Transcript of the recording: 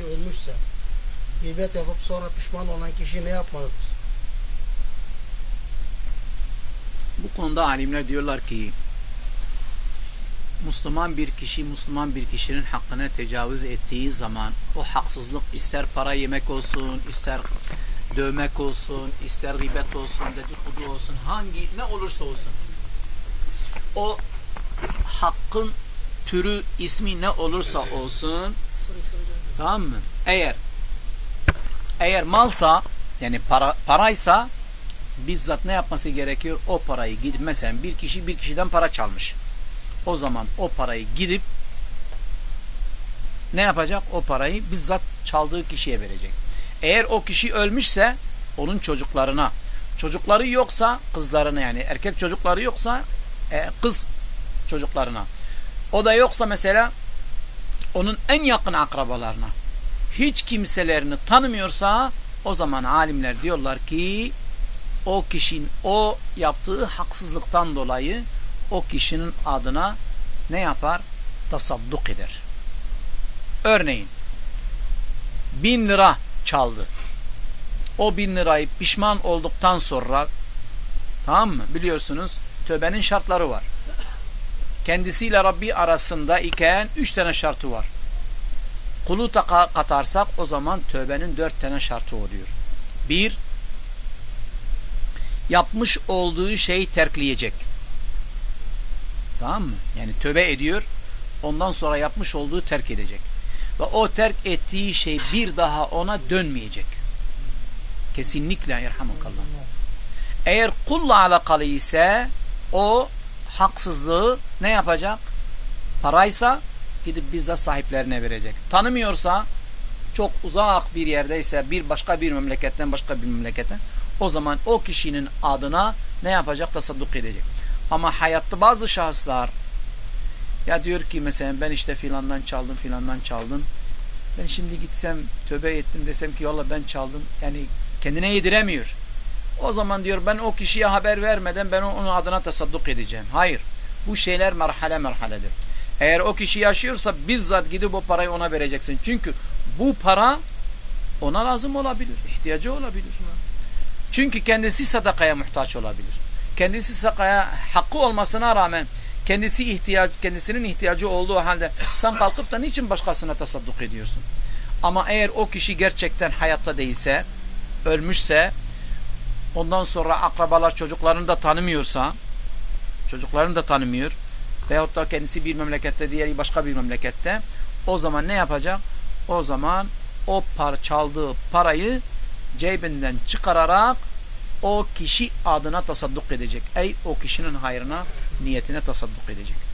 kişi ölmüşse gıybet yapıp sonra pişman olan kişi ne yapmalıdır? Bu konuda alimler diyorlar ki Müslüman bir kişi Müslüman bir kişinin hakkına tecavüz ettiği zaman o haksızlık ister para yemek olsun, ister dövmek olsun, ister gıybet olsun, dedikodu olsun, hangi ne olursa olsun. O hakkın türü, ismi ne olursa olsun tamam mı? Eğer eğer malsa yani para, paraysa bizzat ne yapması gerekiyor? O parayı gidip mesela bir kişi bir kişiden para çalmış. O zaman o parayı gidip ne yapacak? O parayı bizzat çaldığı kişiye verecek. Eğer o kişi ölmüşse onun çocuklarına, çocukları yoksa kızlarına yani erkek çocukları yoksa e, kız çocuklarına. O da yoksa mesela onun en yakın akrabalarına. Hiç kimselerini tanımıyorsa o zaman alimler diyorlar ki o kişinin o yaptığı haksızlıktan dolayı o kişinin adına ne yapar? Tasadduk eder. Örneğin bin lira çaldı. O bin lirayı pişman olduktan sonra tamam mı? Biliyorsunuz tövbenin şartları var. Kendisiyle Rabbi arasında iken üç tane şartı var. Kulu katarsak o zaman tövbenin dört tane şartı oluyor. Bir, yapmış olduğu şeyi terkleyecek. Tamam mı? Yani tövbe ediyor. Ondan sonra yapmış olduğu terk edecek. Ve o terk ettiği şey bir daha ona dönmeyecek. Kesinlikle yerhamukallah. Eğer kulla alakalı ise o haksızlığı ne yapacak? Paraysa gidip bizzat sahiplerine verecek. Tanımıyorsa çok uzak bir yerdeyse bir başka bir memleketten başka bir memleketten o zaman o kişinin adına ne yapacak? Tasadduk edecek. Ama hayatta bazı şahıslar ya diyor ki mesela ben işte filandan çaldım filandan çaldım. Ben şimdi gitsem tövbe ettim desem ki valla ben çaldım. Yani kendine yediremiyor. O zaman diyor ben o kişiye haber vermeden ben onun adına tasadduk edeceğim. Hayır. Bu şeyler merhale merhaledir. Eğer o kişi yaşıyorsa bizzat gidip o parayı ona vereceksin. Çünkü bu para ona lazım olabilir. ihtiyacı olabilir. Çünkü kendisi sadakaya muhtaç olabilir. Kendisi sadakaya hakkı olmasına rağmen kendisi ihtiyaç, kendisinin ihtiyacı olduğu halde sen kalkıp da niçin başkasına tasadduk ediyorsun? Ama eğer o kişi gerçekten hayatta değilse, ölmüşse, ondan sonra akrabalar çocuklarını da tanımıyorsa, çocuklarını da tanımıyor veyahut da kendisi bir memlekette, diğeri başka bir memlekette, o zaman ne yapacak? O zaman o par çaldığı parayı cebinden çıkararak o kişi adına tasadduk edecek. Ey o kişinin hayrına, niyetine tasadduk edecek.